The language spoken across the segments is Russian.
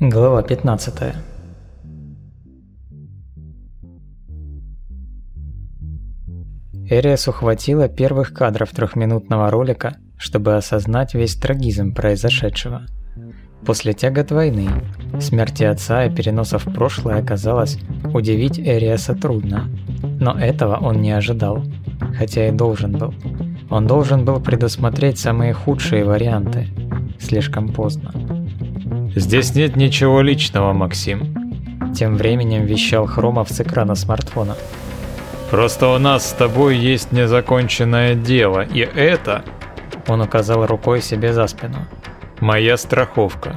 Глава 15 Эриас ухватила первых кадров трехминутного ролика, чтобы осознать весь трагизм произошедшего. После тягот войны, смерти отца и переноса в прошлое оказалось, удивить Эриаса трудно. Но этого он не ожидал, хотя и должен был. Он должен был предусмотреть самые худшие варианты. Слишком поздно. «Здесь нет ничего личного, Максим», тем временем вещал Хромов с экрана смартфона. Просто у нас с тобой есть незаконченное дело, и это...» Он указал рукой себе за спину. «Моя страховка».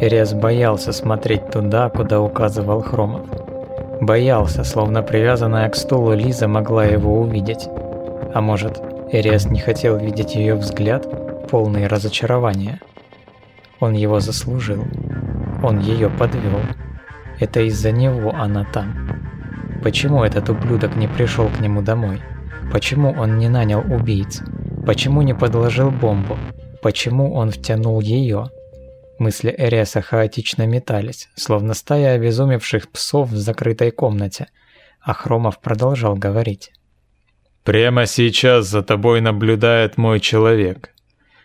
Ирес боялся смотреть туда, куда указывал Хромов. Боялся, словно привязанная к стулу Лиза могла его увидеть. А может, Ириас не хотел видеть ее взгляд, полный разочарования. Он его заслужил. Он ее подвел. Это из-за него она там. Почему этот ублюдок не пришел к нему домой? Почему он не нанял убийц? Почему не подложил бомбу? Почему он втянул ее? Мысли Эриаса хаотично метались, словно стая обезумевших псов в закрытой комнате, а Хромов продолжал говорить. «Прямо сейчас за тобой наблюдает мой человек.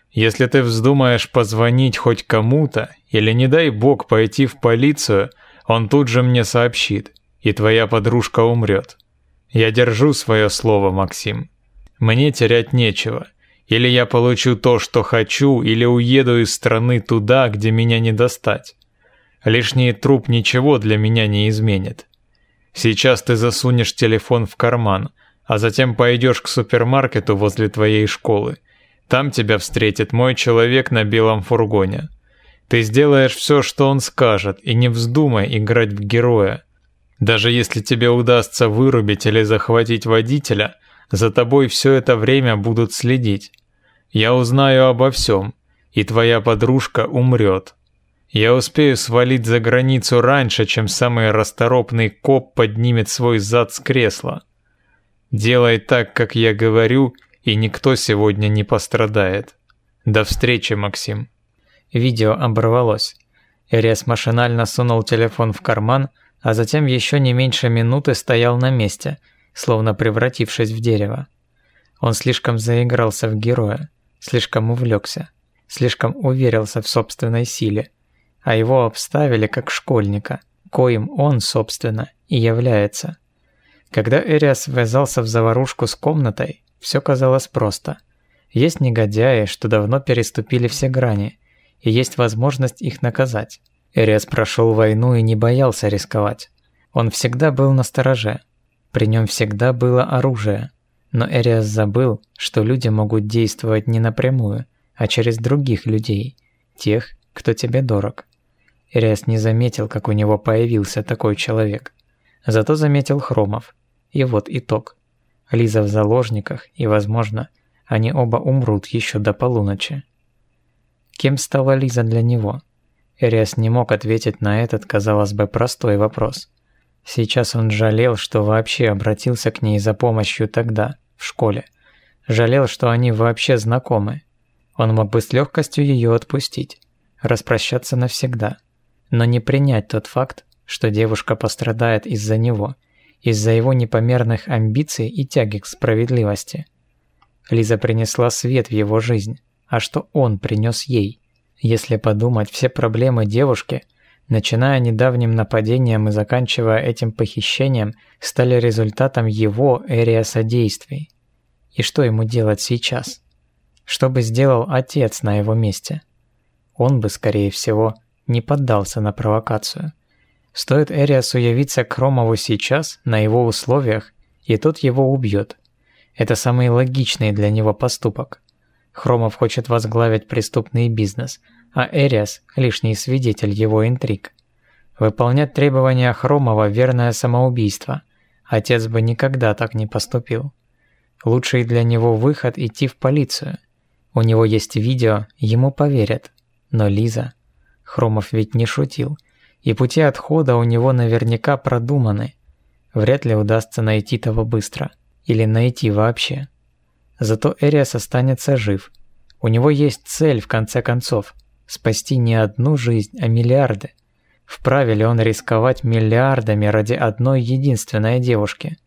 Если ты вздумаешь позвонить хоть кому-то, или не дай бог пойти в полицию, он тут же мне сообщит и твоя подружка умрет. Я держу свое слово, Максим. Мне терять нечего. Или я получу то, что хочу, или уеду из страны туда, где меня не достать. Лишний труп ничего для меня не изменит. Сейчас ты засунешь телефон в карман, а затем пойдешь к супермаркету возле твоей школы. Там тебя встретит мой человек на белом фургоне. Ты сделаешь все, что он скажет, и не вздумай играть в героя. Даже если тебе удастся вырубить или захватить водителя, за тобой все это время будут следить. Я узнаю обо всем, и твоя подружка умрет. Я успею свалить за границу раньше, чем самый расторопный коп поднимет свой зад с кресла. Делай так, как я говорю, и никто сегодня не пострадает. До встречи, Максим. Видео оборвалось. Эрес машинально сунул телефон в карман, а затем еще не меньше минуты стоял на месте, словно превратившись в дерево. Он слишком заигрался в героя, слишком увлекся, слишком уверился в собственной силе, а его обставили как школьника, коим он, собственно, и является. Когда Эриас ввязался в заварушку с комнатой, все казалось просто. Есть негодяи, что давно переступили все грани, и есть возможность их наказать. Эриас прошел войну и не боялся рисковать. Он всегда был на стороже. При нем всегда было оружие. Но Эриас забыл, что люди могут действовать не напрямую, а через других людей, тех, кто тебе дорог. Эриас не заметил, как у него появился такой человек. Зато заметил Хромов. И вот итог. Лиза в заложниках, и, возможно, они оба умрут еще до полуночи. Кем стала Лиза для него? Эриас не мог ответить на этот, казалось бы, простой вопрос. Сейчас он жалел, что вообще обратился к ней за помощью тогда, в школе. Жалел, что они вообще знакомы. Он мог бы с легкостью ее отпустить, распрощаться навсегда, но не принять тот факт, что девушка пострадает из-за него, из-за его непомерных амбиций и тяги к справедливости. Лиза принесла свет в его жизнь, а что он принес ей? Если подумать, все проблемы девушки, начиная недавним нападением и заканчивая этим похищением, стали результатом его Эриаса действий. И что ему делать сейчас? Что бы сделал отец на его месте? Он бы, скорее всего, не поддался на провокацию. Стоит Эриасу явиться к Ромову сейчас, на его условиях, и тот его убьет. Это самый логичный для него поступок. Хромов хочет возглавить преступный бизнес, а Эриас – лишний свидетель его интриг. Выполнять требования Хромова – верное самоубийство. Отец бы никогда так не поступил. Лучший для него выход – идти в полицию. У него есть видео, ему поверят. Но Лиза... Хромов ведь не шутил. И пути отхода у него наверняка продуманы. Вряд ли удастся найти того быстро. Или найти вообще. Зато Эриас останется жив. У него есть цель, в конце концов – спасти не одну жизнь, а миллиарды. Вправе ли он рисковать миллиардами ради одной единственной девушки?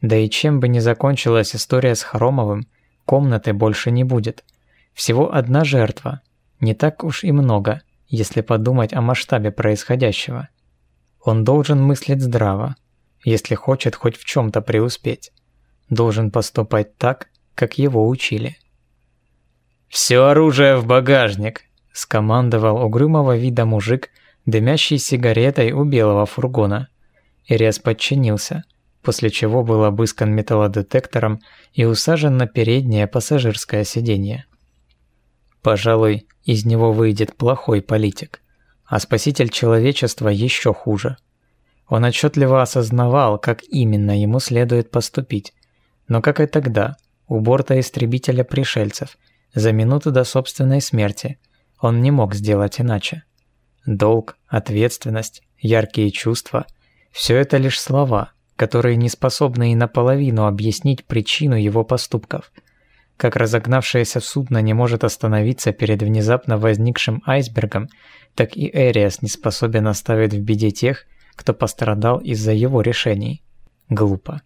Да и чем бы ни закончилась история с Хромовым, комнаты больше не будет. Всего одна жертва. Не так уж и много, если подумать о масштабе происходящего. Он должен мыслить здраво, если хочет хоть в чем-то преуспеть. Должен поступать так, как его учили. «Все оружие в багажник!» – скомандовал угрюмого вида мужик, дымящий сигаретой у белого фургона. Ириас подчинился, после чего был обыскан металлодетектором и усажен на переднее пассажирское сиденье. Пожалуй, из него выйдет плохой политик, а спаситель человечества еще хуже. Он отчетливо осознавал, как именно ему следует поступить, но как и тогда, у борта истребителя пришельцев – за минуту до собственной смерти он не мог сделать иначе. Долг, ответственность, яркие чувства – все это лишь слова, которые не способны и наполовину объяснить причину его поступков. Как разогнавшееся судно не может остановиться перед внезапно возникшим айсбергом, так и Эриас не способен оставить в беде тех, кто пострадал из-за его решений. Глупо.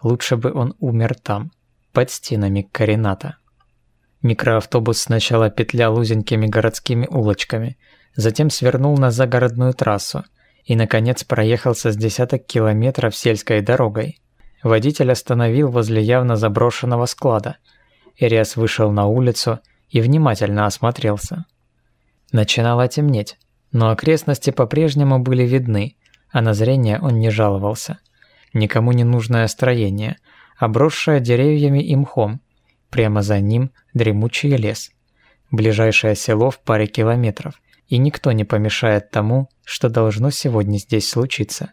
Лучше бы он умер там, под стенами Карината. Микроавтобус сначала петлял узенькими городскими улочками, затем свернул на загородную трассу и, наконец, проехался с десяток километров сельской дорогой. Водитель остановил возле явно заброшенного склада. Ириас вышел на улицу и внимательно осмотрелся. Начинало темнеть, но окрестности по-прежнему были видны, а на зрение он не жаловался. Никому не нужное строение, обросшее деревьями и мхом, Прямо за ним дремучий лес. Ближайшее село в паре километров, и никто не помешает тому, что должно сегодня здесь случиться.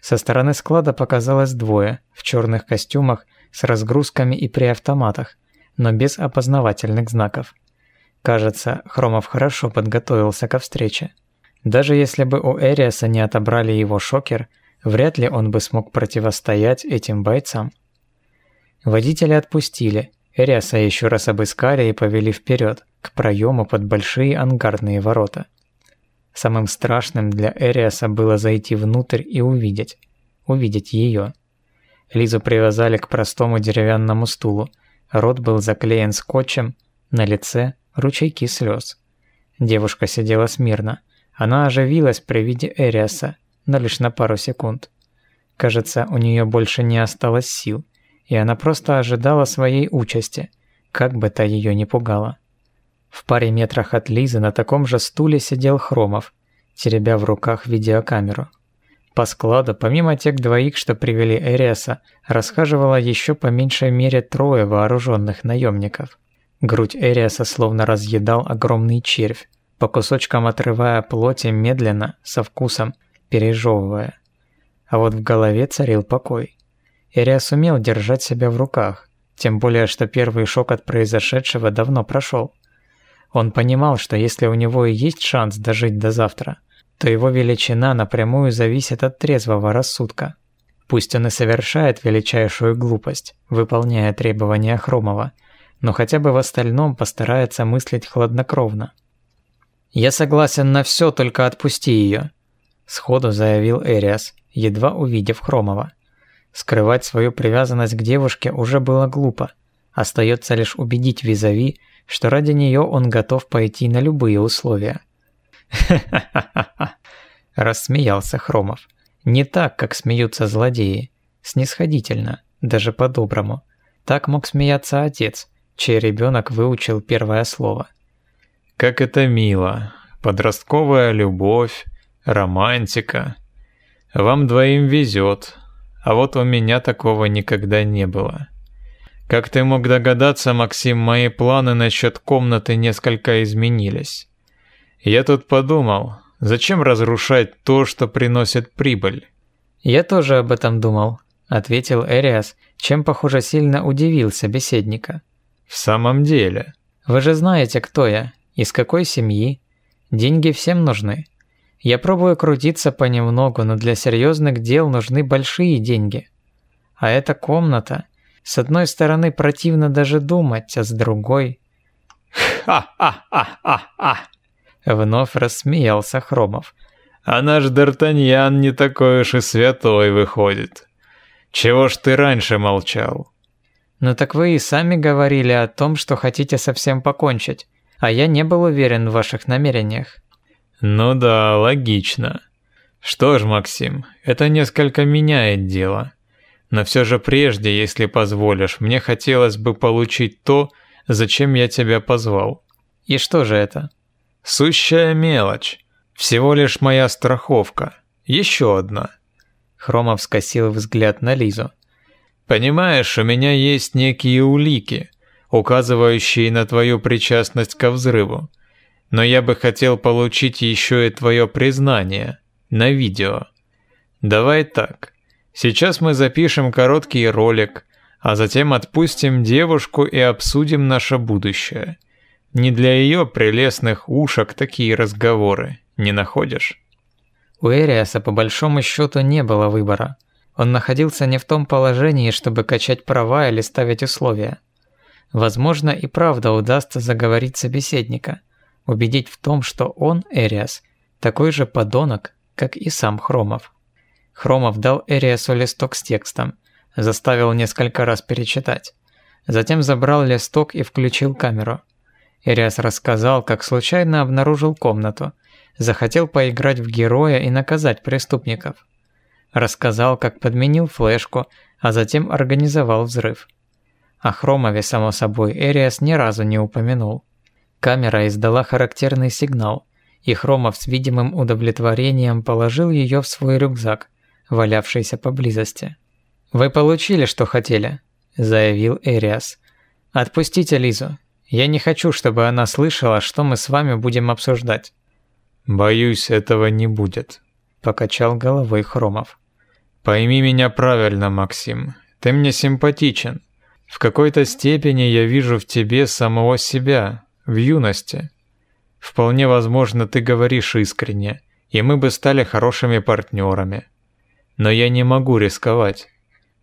Со стороны склада показалось двое в черных костюмах с разгрузками и при автоматах, но без опознавательных знаков. Кажется, Хромов хорошо подготовился ко встрече. Даже если бы у Эриаса не отобрали его шокер, вряд ли он бы смог противостоять этим бойцам. Водителя отпустили, Эриаса еще раз обыскали и повели вперед, к проему под большие ангарные ворота. Самым страшным для Эриаса было зайти внутрь и увидеть. Увидеть ее. Лизу привязали к простому деревянному стулу. Рот был заклеен скотчем, на лице ручейки слез. Девушка сидела смирно. Она оживилась при виде Эриаса, но лишь на пару секунд. Кажется, у нее больше не осталось сил и она просто ожидала своей участи, как бы та ее не пугала. В паре метрах от Лизы на таком же стуле сидел Хромов, теребя в руках видеокамеру. По складу, помимо тех двоих, что привели Эриаса, расхаживало еще по меньшей мере трое вооруженных наемников. Грудь Эриаса словно разъедал огромный червь, по кусочкам отрывая плоти медленно, со вкусом, пережевывая. А вот в голове царил покой. Ирия сумел держать себя в руках, тем более что первый шок от произошедшего давно прошел. Он понимал, что если у него и есть шанс дожить до завтра, то его величина напрямую зависит от трезвого рассудка. Пусть он и совершает величайшую глупость, выполняя требования Хромова, но хотя бы в остальном постарается мыслить хладнокровно. «Я согласен на все, только отпусти ее», – сходу заявил Эриас, едва увидев Хромова. Скрывать свою привязанность к девушке уже было глупо. Остается лишь убедить Визави, что ради нее он готов пойти на любые условия. Рассмеялся Хромов. «Не так, как смеются злодеи. Снисходительно, даже по-доброму. Так мог смеяться отец, чей ребенок выучил первое слово. «Как это мило! Подростковая любовь, романтика. Вам двоим везет, а вот у меня такого никогда не было. Как ты мог догадаться, Максим, мои планы насчет комнаты несколько изменились. Я тут подумал, зачем разрушать то, что приносит прибыль? Я тоже об этом думал, ответил Эриас, чем, похоже, сильно удивил собеседника. В самом деле. Вы же знаете, кто я, из какой семьи. Деньги всем нужны. Я пробую крутиться понемногу, но для серьезных дел нужны большие деньги. А эта комната, с одной стороны противно даже думать, а с другой... Ха-ха-ха-ха-ха! Вновь рассмеялся Хромов. А наш Д'Артаньян не такой уж и святой выходит. Чего ж ты раньше молчал? Ну так вы и сами говорили о том, что хотите совсем покончить, а я не был уверен в ваших намерениях. Ну да, логично. Что ж, Максим, это несколько меняет дело. Но все же прежде, если позволишь, мне хотелось бы получить то, зачем я тебя позвал. И что же это? Сущая мелочь. Всего лишь моя страховка. Еще одна. Хромов скосил взгляд на Лизу. Понимаешь, у меня есть некие улики, указывающие на твою причастность ко взрыву. Но я бы хотел получить еще и твое признание на видео. Давай так. Сейчас мы запишем короткий ролик, а затем отпустим девушку и обсудим наше будущее. Не для ее прелестных ушек такие разговоры, не находишь? У Эриаса по большому счету не было выбора. Он находился не в том положении, чтобы качать права или ставить условия. Возможно, и правда удастся заговорить собеседника, убедить в том, что он, Эриас, такой же подонок, как и сам Хромов. Хромов дал Эриасу листок с текстом, заставил несколько раз перечитать. Затем забрал листок и включил камеру. Эриас рассказал, как случайно обнаружил комнату, захотел поиграть в героя и наказать преступников. Рассказал, как подменил флешку, а затем организовал взрыв. О Хромове, само собой, Эриас ни разу не упомянул. Камера издала характерный сигнал, и Хромов с видимым удовлетворением положил ее в свой рюкзак, валявшийся поблизости. «Вы получили, что хотели», – заявил Эриас. «Отпустите Лизу. Я не хочу, чтобы она слышала, что мы с вами будем обсуждать». «Боюсь, этого не будет», – покачал головой Хромов. «Пойми меня правильно, Максим. Ты мне симпатичен. В какой-то степени я вижу в тебе самого себя, в юности. Вполне возможно, ты говоришь искренне, и мы бы стали хорошими партнерами. Но я не могу рисковать.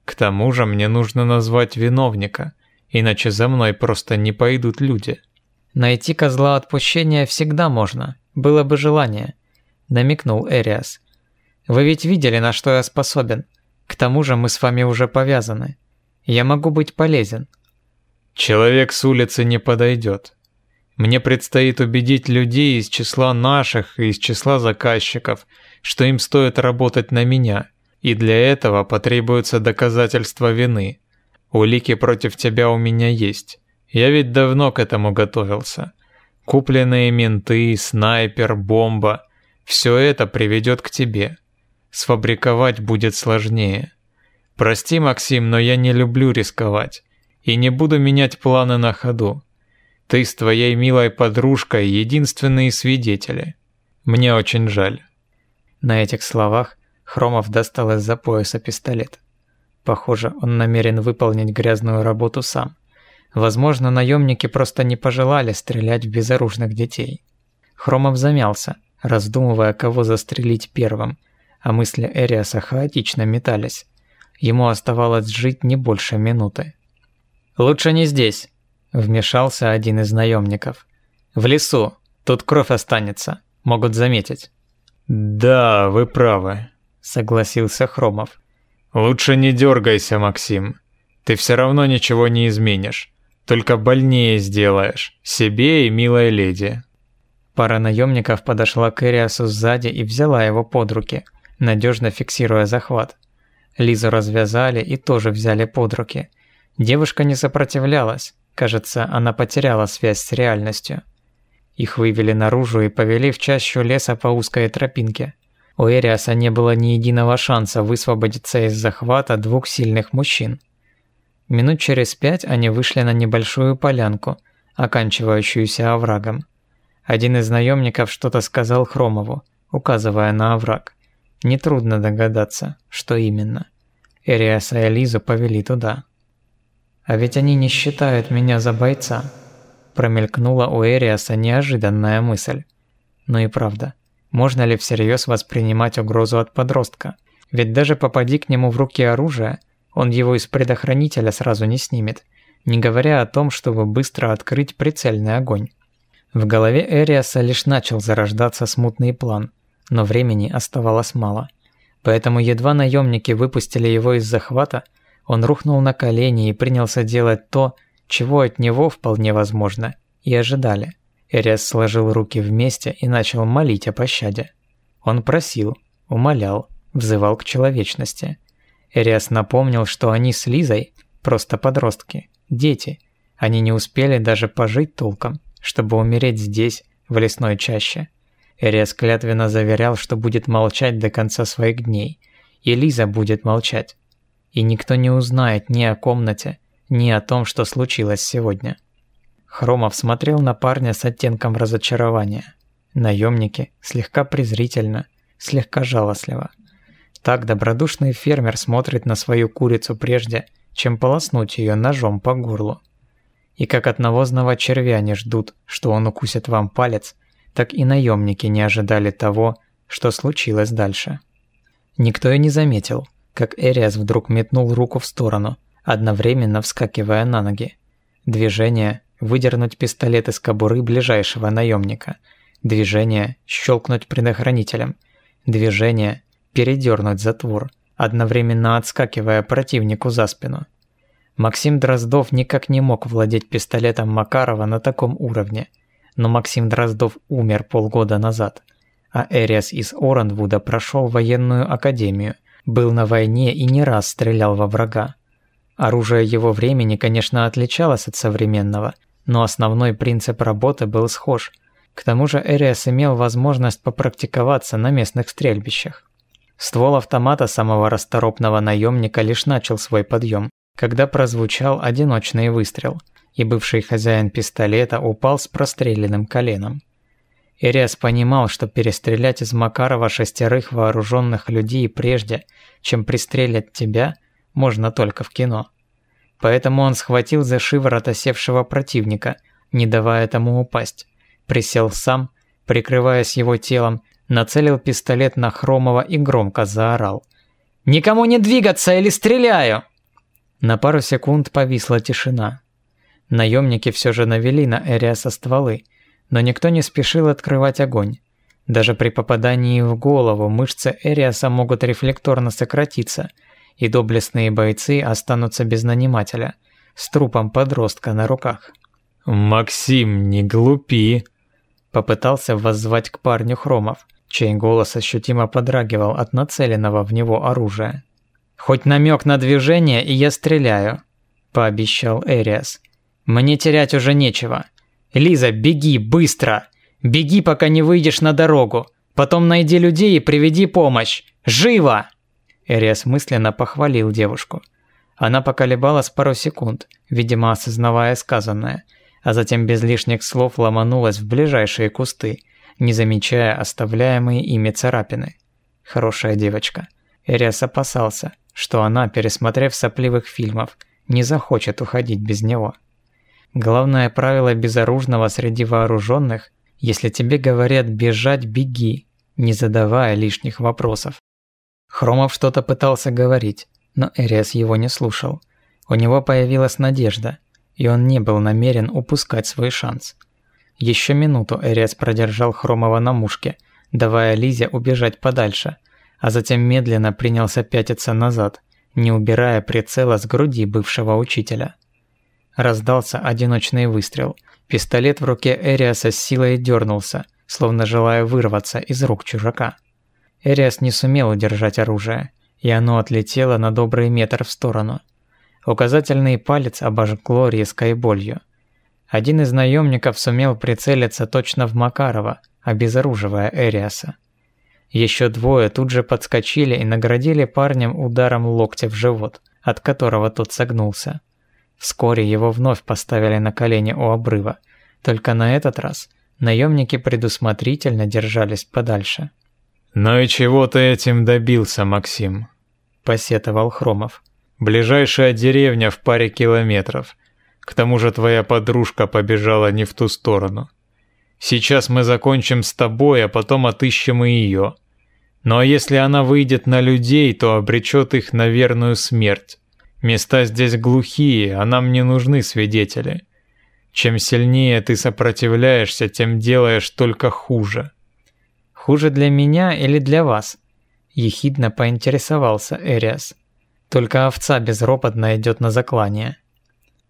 К тому же мне нужно назвать виновника, иначе за мной просто не пойдут люди. Найти козла отпущения всегда можно, было бы желание, намекнул Эриас. Вы ведь видели, на что я способен. К тому же мы с вами уже повязаны. Я могу быть полезен. Человек с улицы не подойдет. Мне предстоит убедить людей из числа наших и из числа заказчиков, что им стоит работать на меня – и для этого потребуется доказательство вины. Улики против тебя у меня есть. Я ведь давно к этому готовился. Купленные менты, снайпер, бомба – все это приведет к тебе. Сфабриковать будет сложнее. Прости, Максим, но я не люблю рисковать. И не буду менять планы на ходу. Ты с твоей милой подружкой единственные свидетели. Мне очень жаль. На этих словах Хромов достал из-за пояса пистолет. Похоже, он намерен выполнить грязную работу сам. Возможно, наемники просто не пожелали стрелять в безоружных детей. Хромов замялся, раздумывая, кого застрелить первым, а мысли Эриаса хаотично метались. Ему оставалось жить не больше минуты. «Лучше не здесь», – вмешался один из наемников. «В лесу. Тут кровь останется. Могут заметить». «Да, вы правы», согласился Хромов. Лучше не дергайся, Максим. Ты все равно ничего не изменишь. Только больнее сделаешь. Себе и милой леди. Пара наемников подошла к Эриасу сзади и взяла его под руки, надежно фиксируя захват. Лизу развязали и тоже взяли под руки. Девушка не сопротивлялась. Кажется, она потеряла связь с реальностью. Их вывели наружу и повели в чащу леса по узкой тропинке. У Эриаса не было ни единого шанса высвободиться из захвата двух сильных мужчин. Минут через пять они вышли на небольшую полянку, оканчивающуюся оврагом. Один из наемников что-то сказал Хромову, указывая на овраг. Нетрудно догадаться, что именно. Эриаса и Лизу повели туда. «А ведь они не считают меня за бойца», промелькнула у Эриаса неожиданная мысль. Ну и правда, можно ли всерьез воспринимать угрозу от подростка? Ведь даже попади к нему в руки оружие, он его из предохранителя сразу не снимет, не говоря о том, чтобы быстро открыть прицельный огонь. В голове Эриаса лишь начал зарождаться смутный план, но времени оставалось мало. Поэтому едва наемники выпустили его из захвата, он рухнул на колени и принялся делать то, чего от него вполне возможно и ожидали. Эриас сложил руки вместе и начал молить о пощаде. Он просил, умолял, взывал к человечности. Эриас напомнил, что они с Лизой просто подростки, дети. Они не успели даже пожить толком, чтобы умереть здесь, в лесной чаще. Эриас клятвенно заверял, что будет молчать до конца своих дней, и Лиза будет молчать. И никто не узнает ни о комнате, ни о том, что случилось сегодня. Хромов смотрел на парня с оттенком разочарования. Наемники слегка презрительно, слегка жалостливо. Так добродушный фермер смотрит на свою курицу прежде, чем полоснуть ее ножом по горлу. И как от навозного червя не ждут, что он укусит вам палец, так и наемники не ожидали того, что случилось дальше. Никто и не заметил, как Эриас вдруг метнул руку в сторону, одновременно вскакивая на ноги. Движение – выдернуть пистолет из кобуры ближайшего наемника. Движение – щелкнуть предохранителем. Движение – передернуть затвор, одновременно отскакивая противнику за спину. Максим Дроздов никак не мог владеть пистолетом Макарова на таком уровне, но Максим Дроздов умер полгода назад, а Эриас из Оранвуда прошел военную академию, был на войне и не раз стрелял во врага. Оружие его времени, конечно, отличалось от современного, но основной принцип работы был схож. К тому же Эриас имел возможность попрактиковаться на местных стрельбищах. Ствол автомата самого расторопного наемника лишь начал свой подъем, когда прозвучал одиночный выстрел, и бывший хозяин пистолета упал с простреленным коленом. Эриас понимал, что перестрелять из Макарова шестерых вооруженных людей прежде, чем пристрелят тебя, можно только в кино. Поэтому он схватил за шиворот осевшего противника, не давая тому упасть, присел сам, прикрываясь его телом, нацелил пистолет на Хромова и громко заорал. «Никому не двигаться или стреляю!» На пару секунд повисла тишина. Наемники все же навели на Эриаса стволы, но никто не спешил открывать огонь. Даже при попадании в голову мышцы Эриаса могут рефлекторно сократиться, и доблестные бойцы останутся без нанимателя, с трупом подростка на руках. «Максим, не глупи!» Попытался воззвать к парню Хромов, чей голос ощутимо подрагивал от нацеленного в него оружия. «Хоть намек на движение, и я стреляю», – пообещал Эриас. «Мне терять уже нечего. Лиза, беги, быстро! Беги, пока не выйдешь на дорогу. Потом найди людей и приведи помощь. Живо!» Эриас мысленно похвалил девушку. Она поколебалась пару секунд, видимо осознавая сказанное, а затем без лишних слов ломанулась в ближайшие кусты, не замечая оставляемые ими царапины. Хорошая девочка. Эриас опасался, что она, пересмотрев сопливых фильмов, не захочет уходить без него. Главное правило безоружного среди вооруженных – если тебе говорят бежать, беги, не задавая лишних вопросов. Хромов что-то пытался говорить, но Эриас его не слушал. У него появилась надежда, и он не был намерен упускать свой шанс. Еще минуту Эриас продержал Хромова на мушке, давая Лизе убежать подальше, а затем медленно принялся пятиться назад, не убирая прицела с груди бывшего учителя. Раздался одиночный выстрел. Пистолет в руке Эриаса с силой дернулся, словно желая вырваться из рук чужака. Эриас не сумел удержать оружие, и оно отлетело на добрый метр в сторону. Указательный палец обожгло резкой болью. Один из наемников сумел прицелиться точно в Макарова, обезоруживая Эриаса. Еще двое тут же подскочили и наградили парнем ударом локтя в живот, от которого тот согнулся. Вскоре его вновь поставили на колени у обрыва, только на этот раз наемники предусмотрительно держались подальше. «Ну и чего ты этим добился, Максим?» – посетовал Хромов. «Ближайшая деревня в паре километров. К тому же твоя подружка побежала не в ту сторону. Сейчас мы закончим с тобой, а потом отыщем и ее. Ну а если она выйдет на людей, то обречет их на верную смерть. Места здесь глухие, а нам не нужны свидетели. Чем сильнее ты сопротивляешься, тем делаешь только хуже. Хуже для меня или для вас? Ехидно поинтересовался Эриас. Только овца безропотно идет на заклание.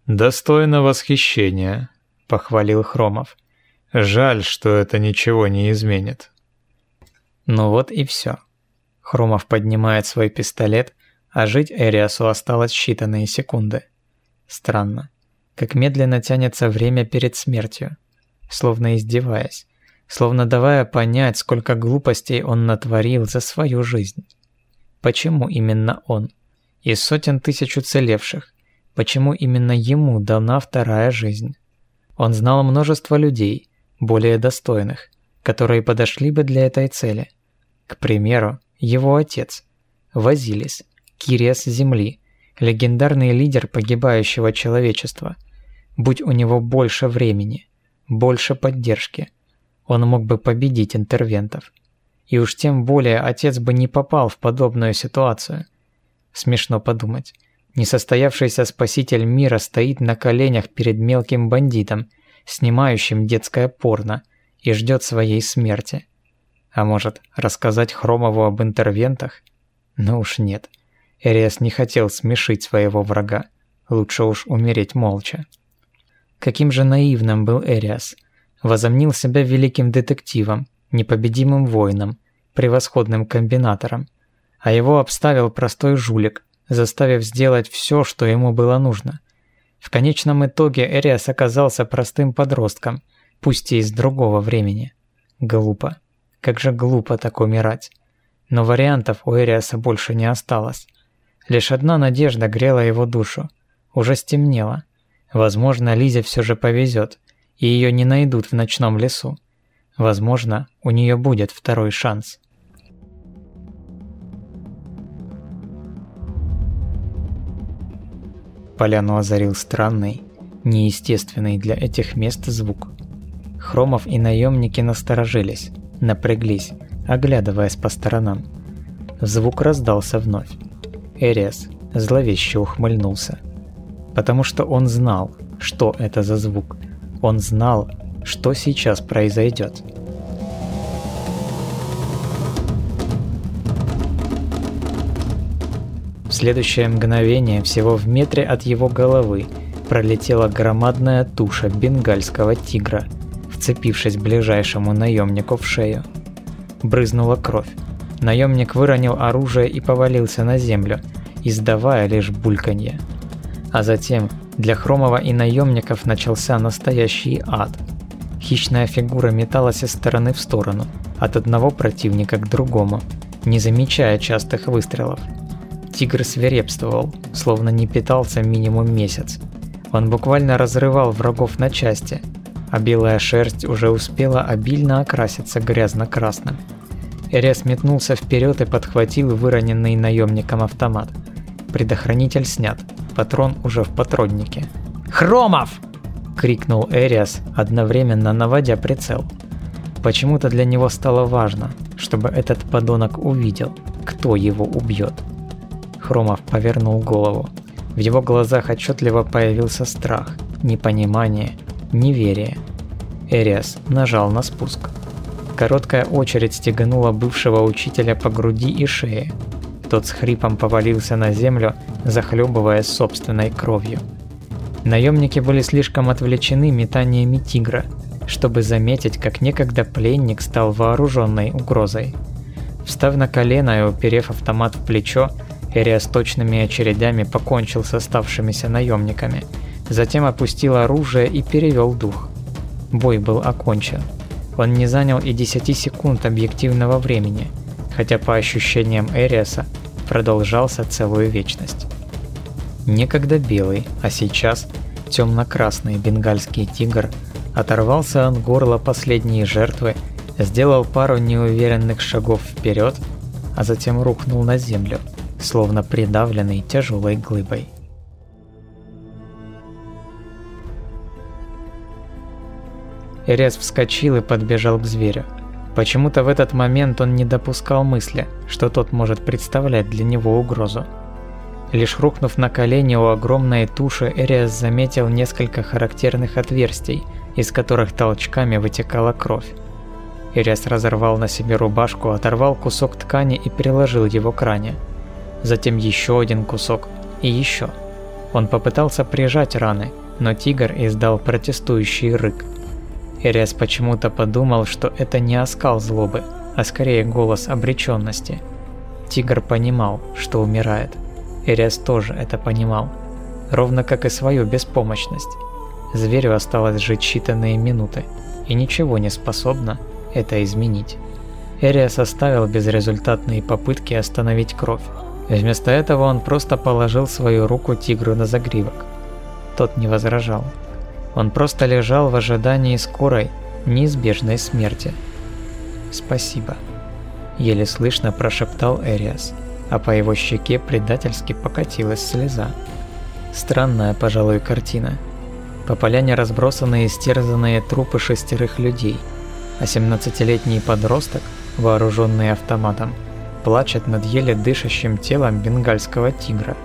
«Достойно восхищения», — похвалил Хромов. «Жаль, что это ничего не изменит». Ну вот и все. Хромов поднимает свой пистолет, а жить Эриасу осталось считанные секунды. Странно, как медленно тянется время перед смертью, словно издеваясь, словно давая понять, сколько глупостей он натворил за свою жизнь. Почему именно он? Из сотен тысяч уцелевших, почему именно ему дана вторая жизнь? Он знал множество людей, более достойных, которые подошли бы для этой цели – к примеру, его отец, Вазилис, Кириас Земли, легендарный лидер погибающего человечества. Будь у него больше времени, больше поддержки, он мог бы победить интервентов. И уж тем более отец бы не попал в подобную ситуацию. Смешно подумать. Несостоявшийся спаситель мира стоит на коленях перед мелким бандитом, снимающим детское порно, и ждет своей смерти. А может, рассказать Хромову об интервентах? Ну уж нет. Эриас не хотел смешить своего врага. Лучше уж умереть молча. Каким же наивным был Эриас. Возомнил себя великим детективом, непобедимым воином, превосходным комбинатором. А его обставил простой жулик, заставив сделать все, что ему было нужно. В конечном итоге Эриас оказался простым подростком, пусть и из другого времени. Глупо. Как же глупо так умирать. Но вариантов у Эриаса больше не осталось. Лишь одна надежда грела его душу. Уже стемнело. Возможно, Лизе все же повезет, и ее не найдут в ночном лесу. Возможно, у нее будет второй шанс. Поляну озарил странный, неестественный для этих мест звук. Хромов и наемники насторожились напряглись, оглядываясь по сторонам. Звук раздался вновь. Эриас зловеще ухмыльнулся. Потому что он знал, что это за звук. Он знал, что сейчас произойдет. В следующее мгновение, всего в метре от его головы, пролетела громадная туша бенгальского тигра – вцепившись ближайшему наемнику в шею. Брызнула кровь. Наемник выронил оружие и повалился на землю, издавая лишь бульканье. А затем для Хромова и наемников начался настоящий ад. Хищная фигура металась из стороны в сторону, от одного противника к другому, не замечая частых выстрелов. Тигр свирепствовал, словно не питался минимум месяц. Он буквально разрывал врагов на части, а белая шерсть уже успела обильно окраситься грязно-красным. Эрес метнулся вперед и подхватил выроненный наемником автомат. Предохранитель снят, патрон уже в патроннике. «Хромов!» – крикнул Эриас, одновременно наводя прицел. Почему-то для него стало важно, чтобы этот подонок увидел, кто его убьет. Хромов повернул голову. В его глазах отчетливо появился страх, непонимание – Неверие. Эриас нажал на спуск. Короткая очередь стеганула бывшего учителя по груди и шее. Тот с хрипом повалился на землю, захлебываясь собственной кровью. Наемники были слишком отвлечены метаниями тигра, чтобы заметить, как некогда пленник стал вооруженной угрозой. Встав на колено и уперев автомат в плечо, Эриас точными очередями покончил с оставшимися наемниками – Затем опустил оружие и перевел дух. Бой был окончен. Он не занял и 10 секунд объективного времени, хотя по ощущениям Эриаса продолжался целую вечность. Некогда белый, а сейчас темно-красный бенгальский тигр оторвался от горла последней жертвы, сделал пару неуверенных шагов вперед, а затем рухнул на землю, словно придавленный тяжелой глыбой. Эрес вскочил и подбежал к зверю. Почему-то в этот момент он не допускал мысли, что тот может представлять для него угрозу. Лишь рухнув на колени у огромной туши, Эриас заметил несколько характерных отверстий, из которых толчками вытекала кровь. Эриас разорвал на себе рубашку, оторвал кусок ткани и переложил его к ране. Затем еще один кусок и еще. Он попытался прижать раны, но тигр издал протестующий рык. Эриас почему-то подумал, что это не оскал злобы, а скорее голос обреченности. Тигр понимал, что умирает. Эриас тоже это понимал, ровно как и свою беспомощность. Зверю осталось жить считанные минуты, и ничего не способно это изменить. Эриас оставил безрезультатные попытки остановить кровь. Вместо этого он просто положил свою руку тигру на загривок. Тот не возражал. Он просто лежал в ожидании скорой, неизбежной смерти. «Спасибо», – еле слышно прошептал Эриас а по его щеке предательски покатилась слеза. Странная, пожалуй, картина. По поляне разбросаны истерзанные трупы шестерых людей, а 17-летний подросток, вооруженный автоматом, плачет над еле дышащим телом бенгальского тигра.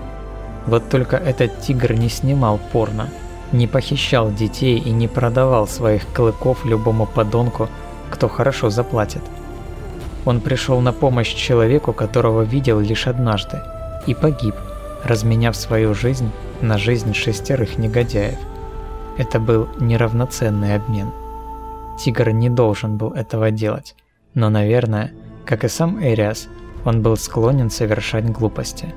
Вот только этот тигр не снимал порно, не похищал детей и не продавал своих клыков любому подонку, кто хорошо заплатит. Он пришел на помощь человеку, которого видел лишь однажды, и погиб, разменяв свою жизнь на жизнь шестерых негодяев. Это был неравноценный обмен. Тигр не должен был этого делать, но, наверное, как и сам Эриас, он был склонен совершать глупости.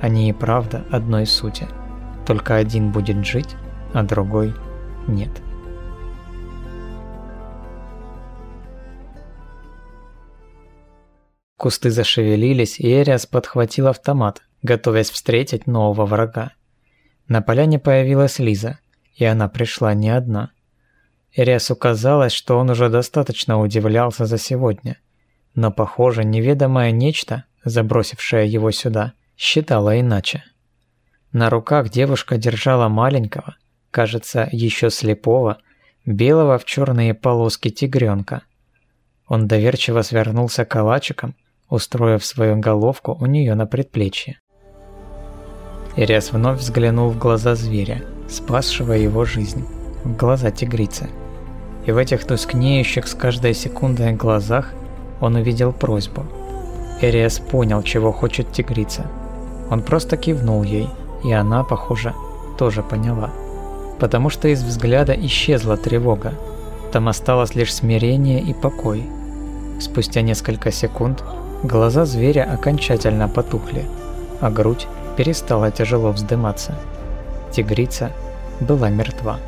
Они и правда одной сути. Только один будет жить, а другой нет. Кусты зашевелились, и Эриас подхватил автомат, готовясь встретить нового врага. На поляне появилась Лиза, и она пришла не одна. Эриасу казалось, что он уже достаточно удивлялся за сегодня. Но, похоже, неведомое нечто, забросившее его сюда, считало иначе. На руках девушка держала маленького, кажется, еще слепого, белого в черные полоски тигренка. Он доверчиво свернулся калачиком устроив свою головку у нее на предплечье. Ириас вновь взглянул в глаза зверя, спасшего его жизнь, в глаза тигрицы. И в этих тускнеющих с каждой секундой глазах он увидел просьбу. Эриас понял, чего хочет тигрица. Он просто кивнул ей, и она, похоже, тоже поняла. Потому что из взгляда исчезла тревога. Там осталось лишь смирение и покой. Спустя несколько секунд Глаза зверя окончательно потухли, а грудь перестала тяжело вздыматься. Тигрица была мертва.